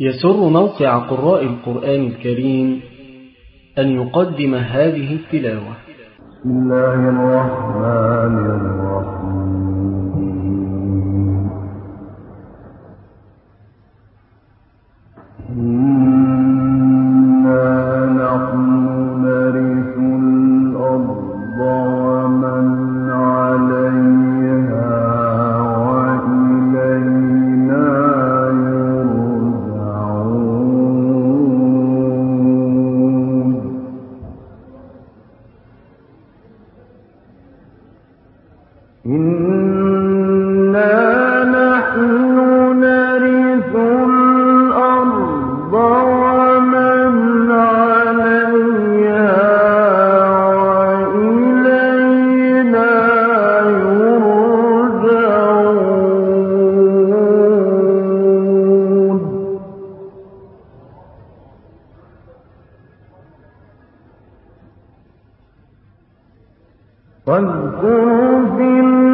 يسر موقع قراء القرآن الكريم أن يقدم هذه التلاوة. بسم الله الرحمن الرحيم. واذكروا في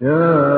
Yeah.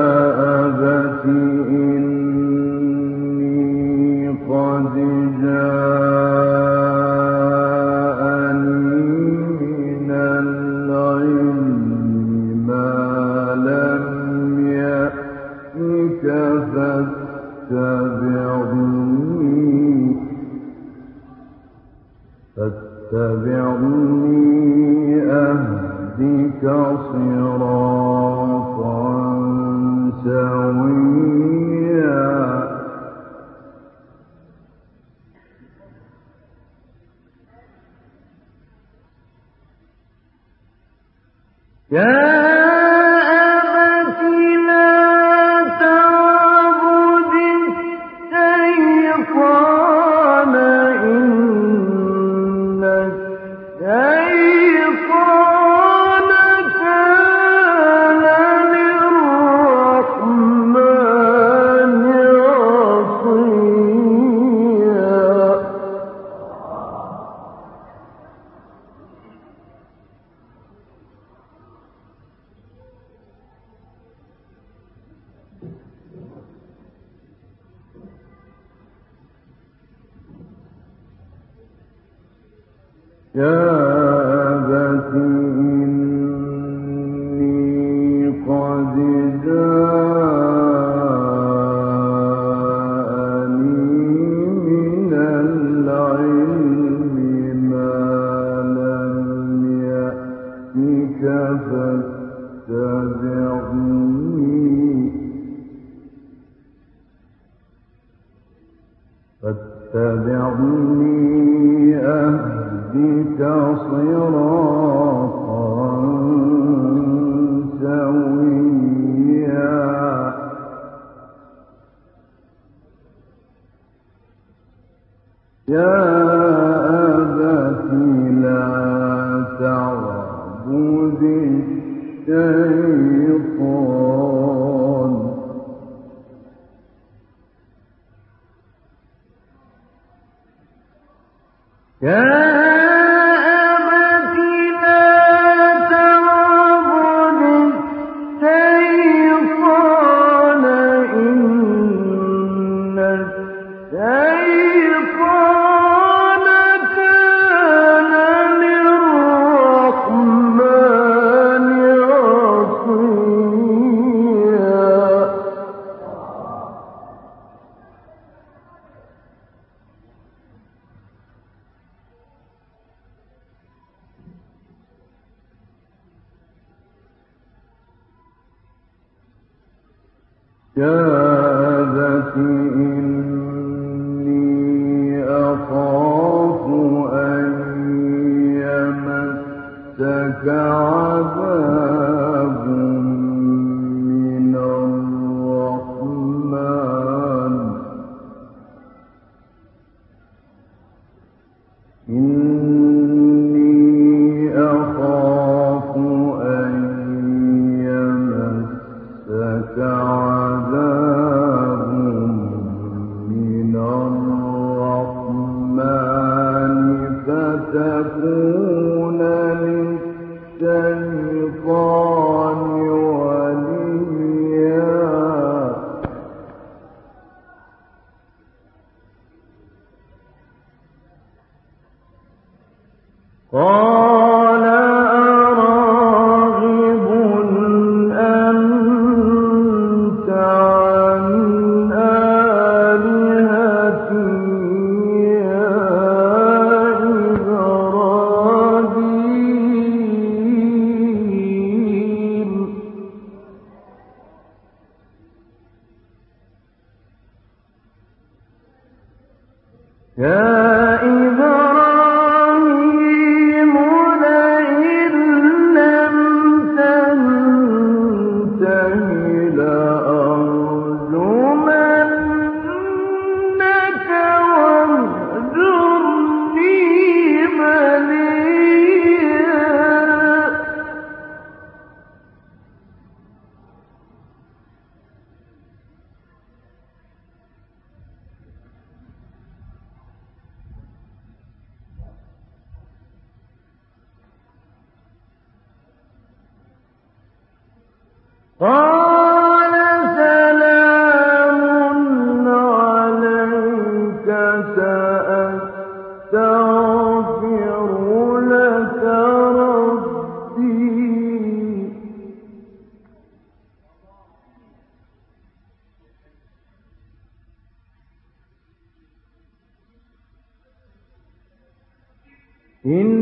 Yeah. يا ذا إن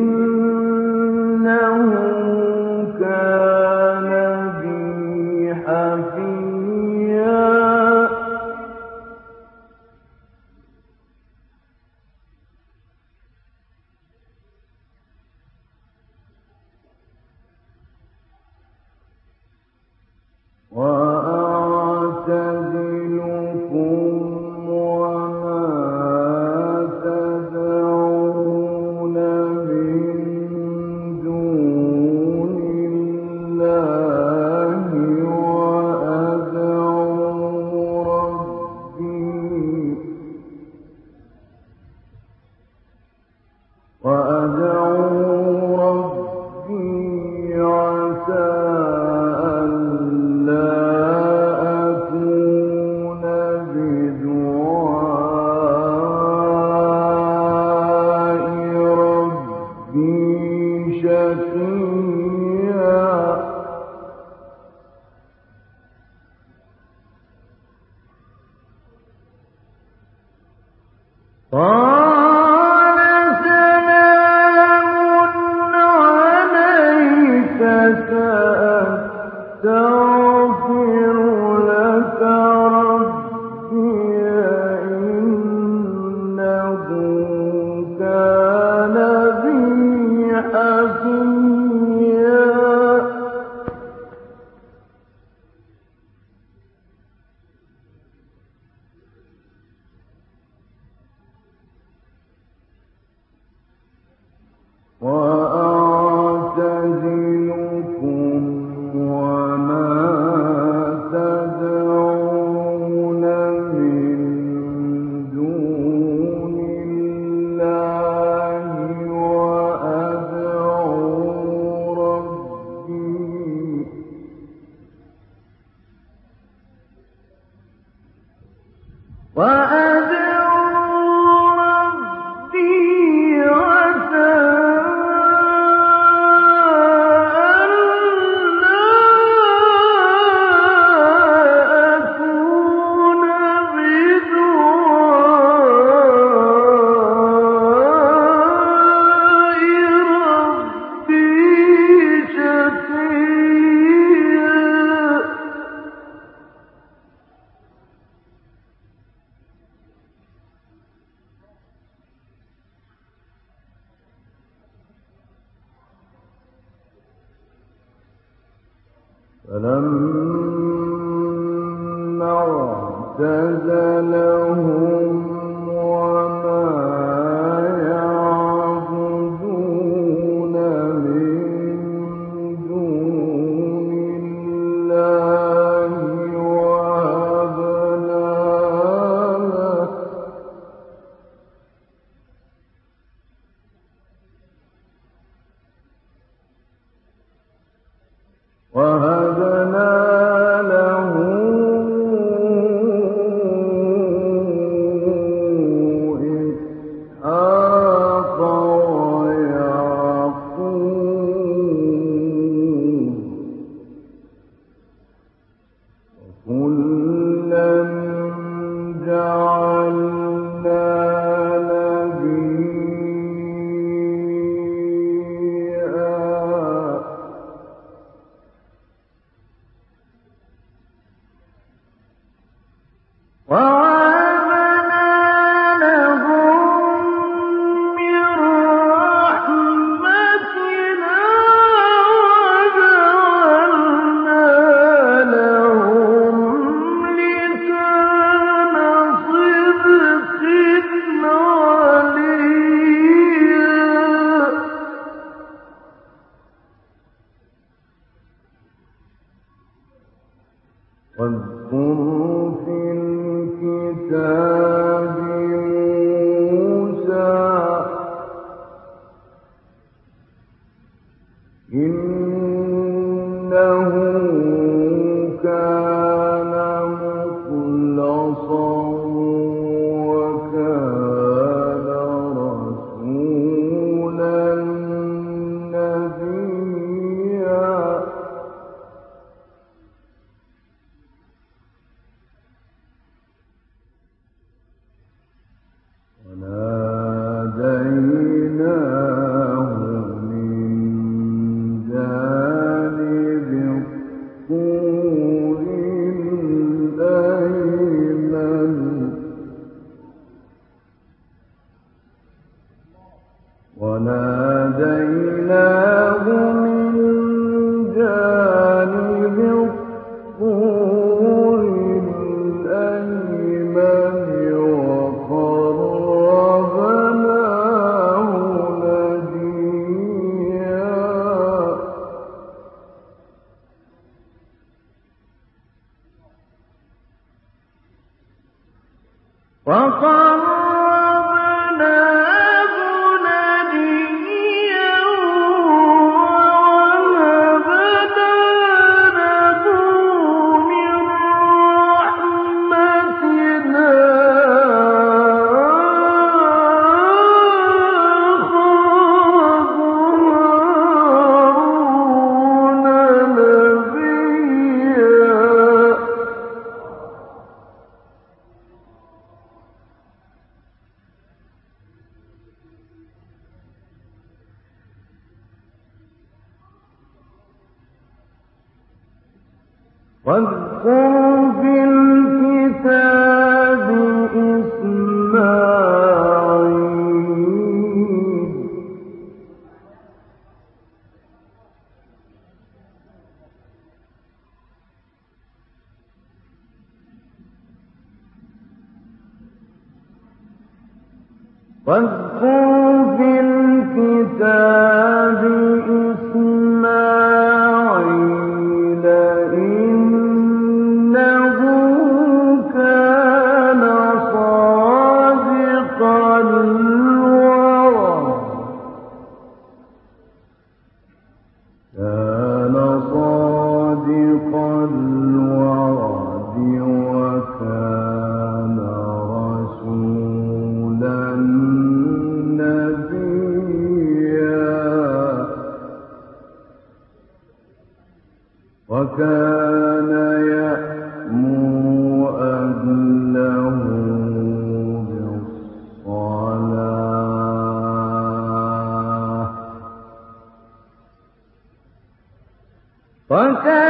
وكان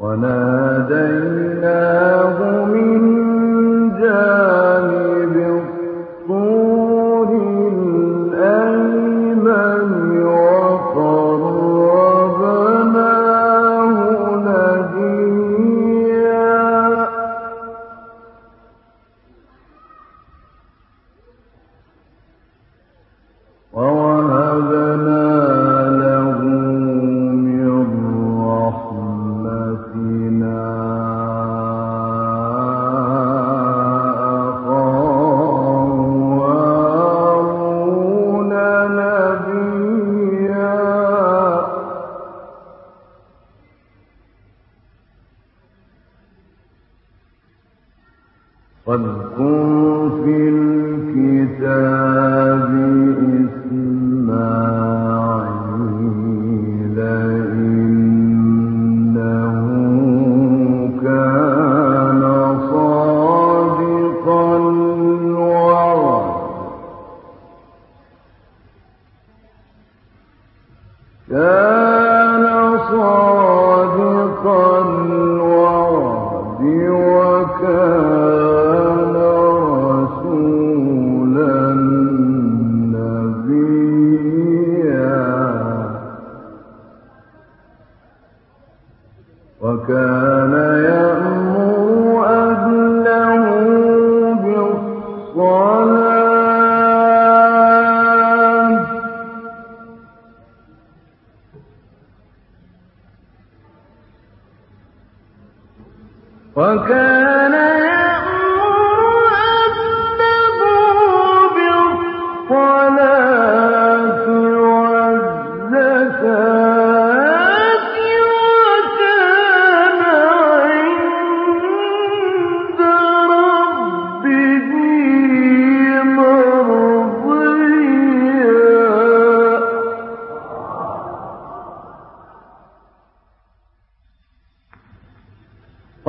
وناديناه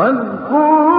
واذكر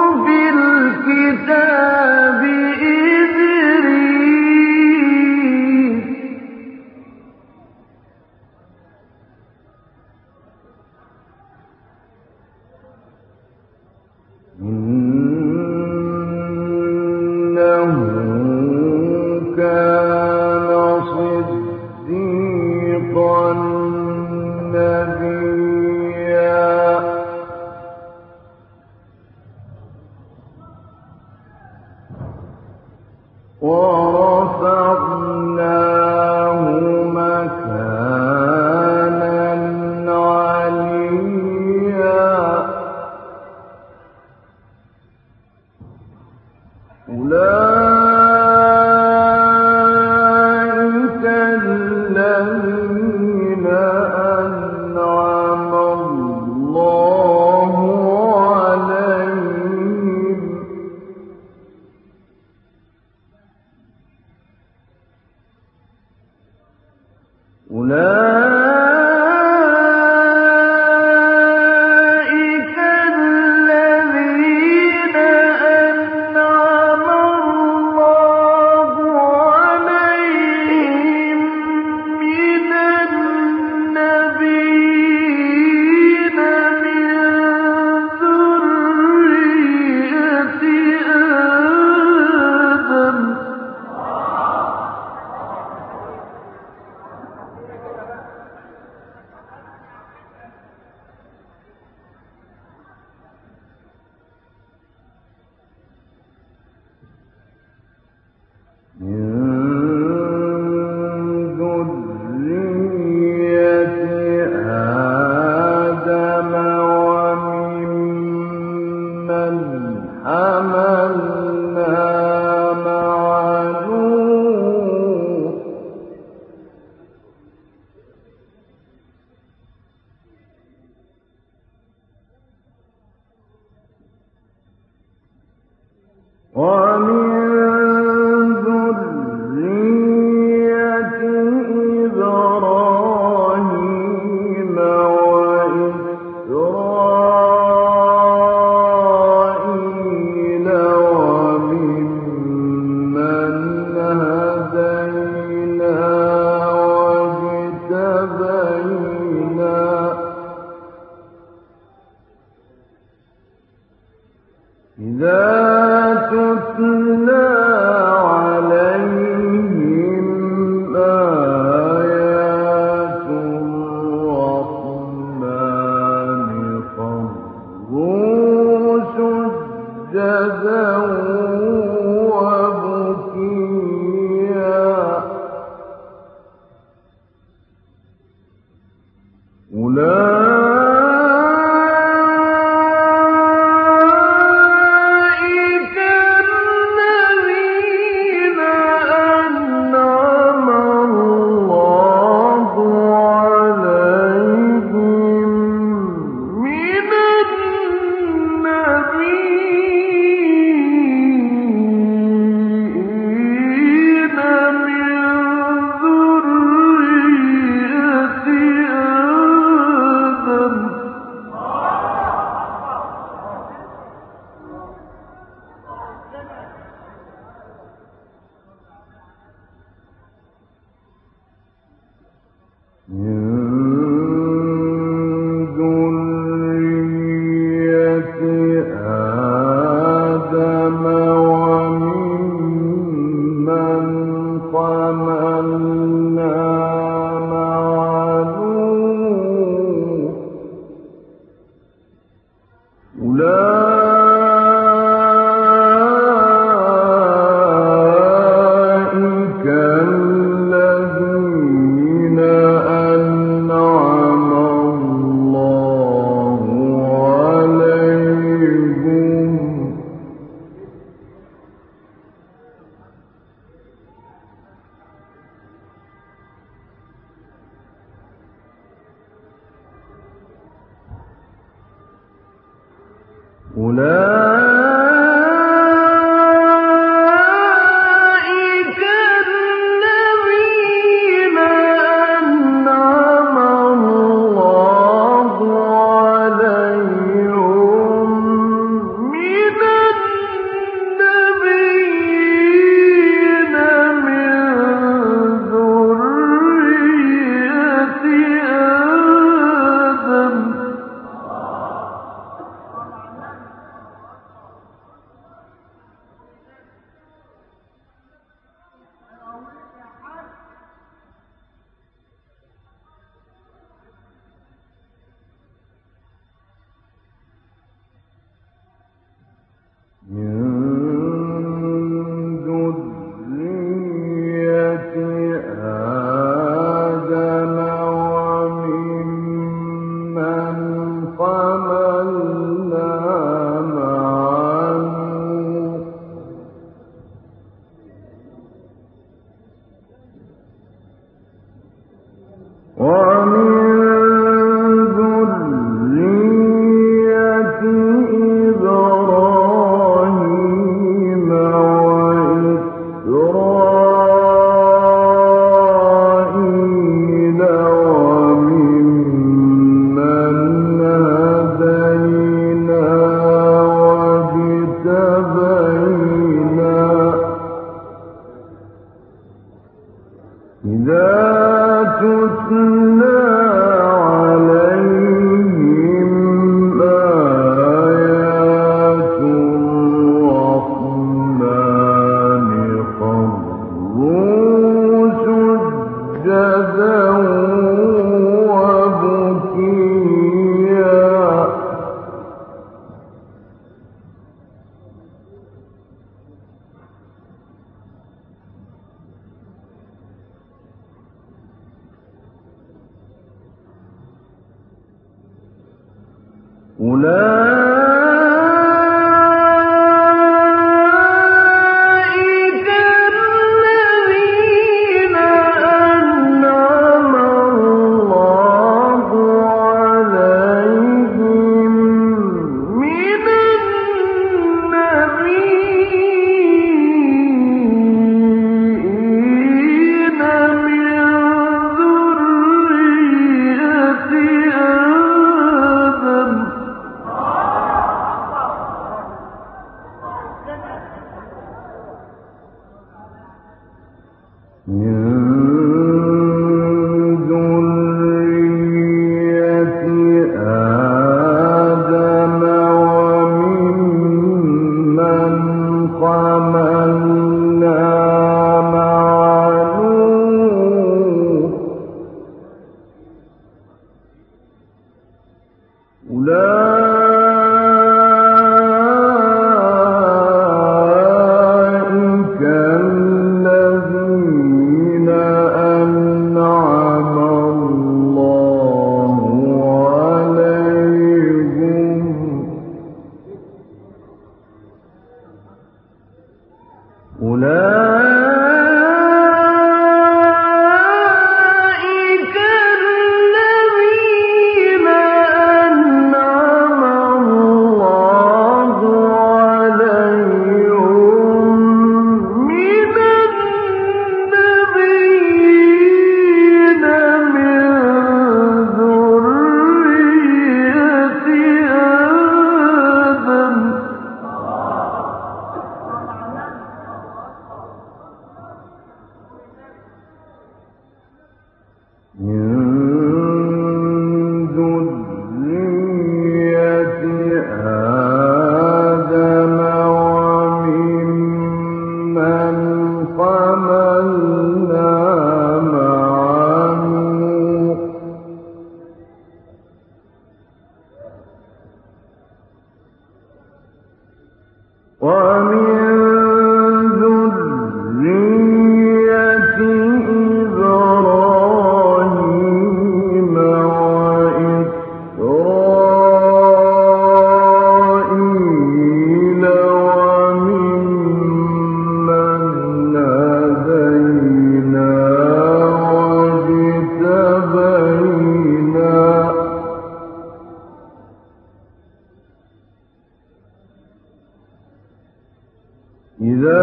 إذا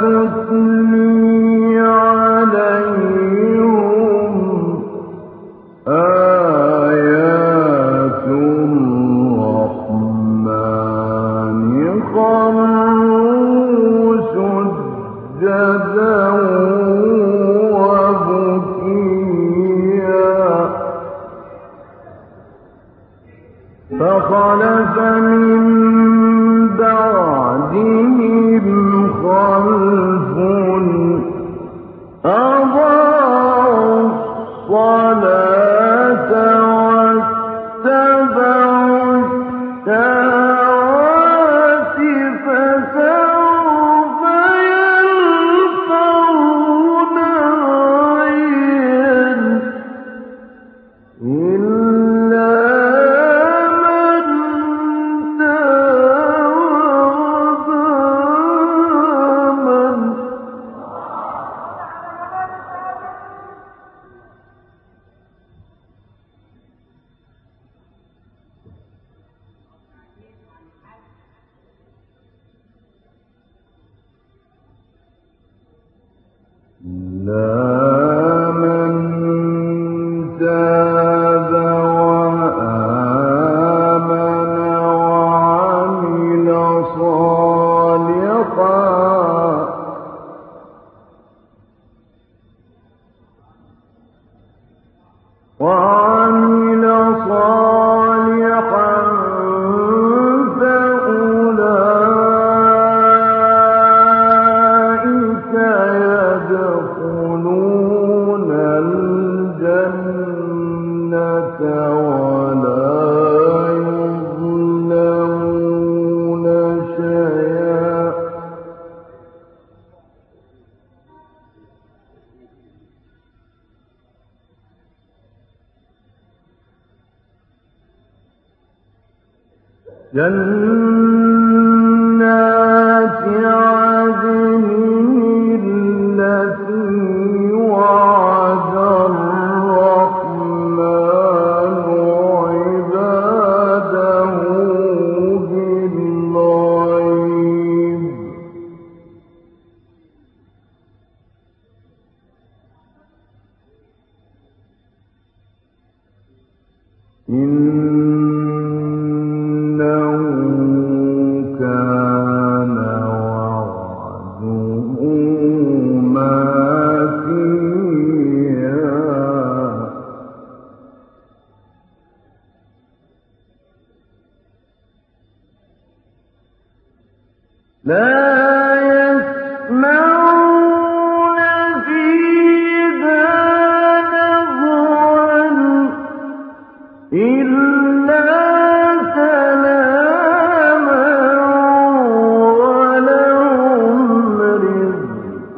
تتلي جنات عدن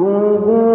وَكُنْتُمْ